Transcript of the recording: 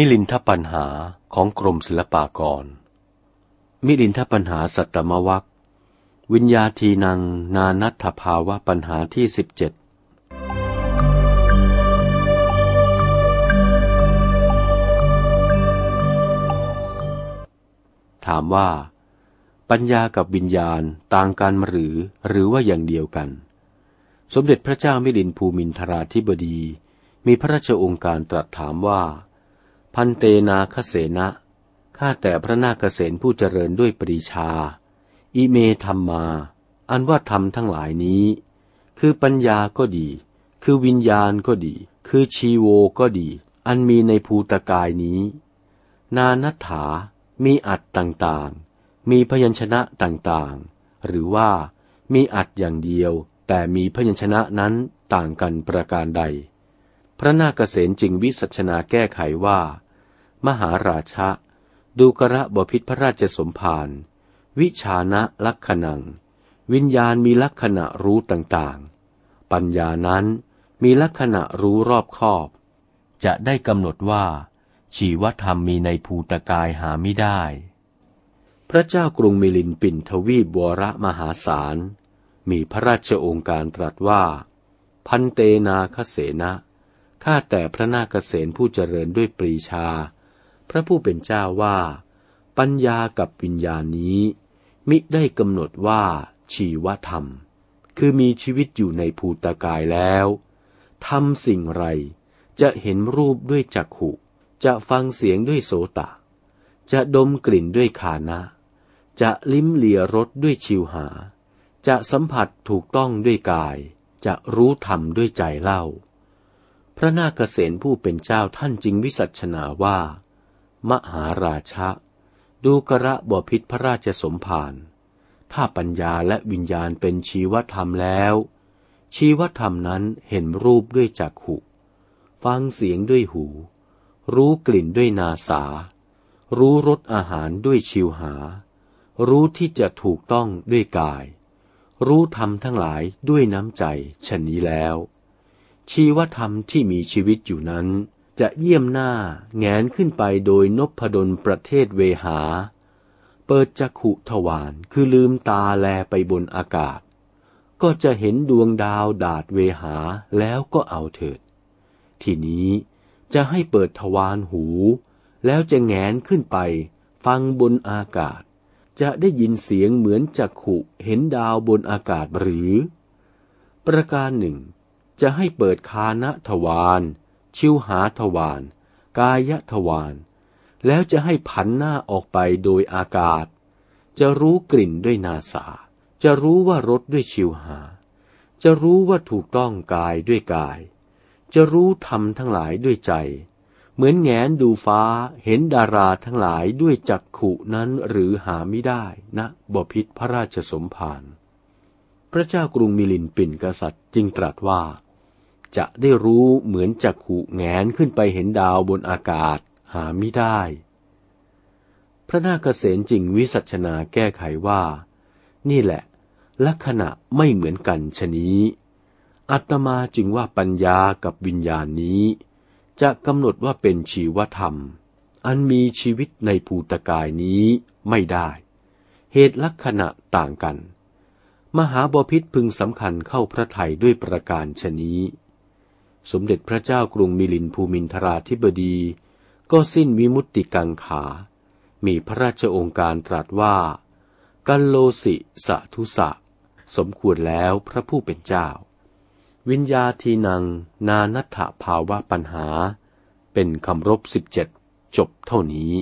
มิลินทปัญหาของกรมศิลปากร มิลินทปัญหาสัตมวัควิญญาทีนัง นานัตถภาวะปัญหาที่สิบเจ็ดถามว่า ปัญญากับวิญญาณต่างกันหรือหรือว่าอย่างเดียวกัน สมเด็จพระเจ้ามิลินภูมินทราธิบดี มีพระราชองค์การตรัสถามว่า พันเตนาคเสนะ ข้าแต่พระนาคเษนผู้เจริญด้วยปรีชา อิเมธรรมมา อันว่าธรรมทั้งหลายนี้ คือปัญญาก็ดี คือวิญญาณก็ดี คือชีโวก็ดี อันมีในภูตกายนี้ นานัฐา มีอัดต่างๆ มีพยัญชนะต่างๆ หรือว่ามีอัดอย่างเดียว แต่มีพยัญชนะนั้นต่างกันประการใด พระนาคเษนจึงวิสัชนาแก้ไขว่า มหาราชะ ดูกระบพิษพระราชสมภารวิชานะลักขณัง วิญญาณมีลักษณะรู้ต่างๆ ปัญญานั้นมีลักษณะรู้รอบคอบ จะได้กำหนดว่า ชีวธรรมมีในภูตกายหาไม่ได้ พระเจ้ากรุงมิลินปินทวีบวรมหาศาล มีพระราชองค์การตรัสว่า พันเตนาคเสนะ ข้าแต่พระนาคเษนผู้เจริญด้วยปรีชา พระผู้เป็นเจ้าว่า ปัญญากับวิญญาณนี้ มิได้กำหนดว่า ชีวธรรม คือมีชีวิตอยู่ในภูตกายแล้วทำสิ่งไร จะเห็นรูปด้วยจักขุจะฟังเสียงด้วยโสตะ จะดมกลิ่นด้วยขานะ จะลิ้มเลียรสด้วยชิวหา จะสัมผัสถูกต้องด้วยกาย จะรู้ธรรมด้วยใจเล่า พระนาคเษนผู้เป็นเจ้าท่านจึงวิสัชนาว่า มหาราชะ ดูกระบพิษพระราชสมภารถ้าปัญญาและวิญญาณเป็นชีวธรรมแล้ว ชีวธรรมนั้นเห็นรูปด้วยจักขุ ฟังเสียงด้วยหู รู้กลิ่นด้วยนาสา รู้รสอาหารด้วยชิวหา รู้ที่จะถูกต้องด้วยกาย รู้ธรรมทั้งหลายด้วยน้ำใจชนนี้แล้ว ชีวธรรมที่มีชีวิตอยู่นั้น จะเยี่ยมหน้าแงนขึ้นไปโดยนพดลประเทศเวหา เปิดจักขุทวารคือลืมตาแลไปบนอากาศ ก็จะเห็นดวงดาวดาดเวหาแล้วก็เอาเถิด ทีนี้จะให้เปิดทวารหู แล้วจะแงนขึ้นไป ฟังบนอากาศ จะได้ยินเสียงเหมือนจักขุเห็นดาวบนอากาศหรือ ประการหนึ่ง จะให้เปิดคานะทวารชิวหาทวารกายทวารแล้วจะให้ผันหน้าออกไปโดยอากาศ จะรู้กลิ่นด้วยนาสา จะรู้ว่ารสด้วยชิวหา จะรู้ว่าถูกต้องกายด้วยกาย จะรู้ธรรมทั้งหลายด้วยใจ เหมือนแงนดูฟ้าเห็นดาราทั้งหลายด้วยจักขุนั้นหรือหาไม่ได้นะบพิษพระราชสมภารพระเจ้ากรุงมิลินปินกษัตริย์จึงตรัสว่า จะได้รู้เหมือนจักขุแงนขึ้นไปเห็นดาวบนอากาศหาไม่ได้ พระนาคเษนจึงวิสัชนาแก้ไขว่า นี่แหละ ลักษณะไม่เหมือนกันชนี้ อัตมาจึงว่าปัญญากับวิญญาณนี้ จะกำหนดว่าเป็นชีวธรรม อันมีชีวิตในภูตกายนี้ไม่ได้ เหตุลักษณะต่างกัน มหาบพิษพึงสำคัญเข้าพระไทยด้วยประการชนี้ สมเด็จพระเจ้ากรุงมิลินภูมินทราธิบดี ก็สิ้นวิมุตติกังขา มีพระราชองค์การตรัสว่า กัลโลสิสะทุสะ สมควรแล้วพระผู้เป็นเจ้า วิญญาทีนัง นานัตถภาวะปัญหา เป็นคำรบสิบเจ็ดจบเท่านี้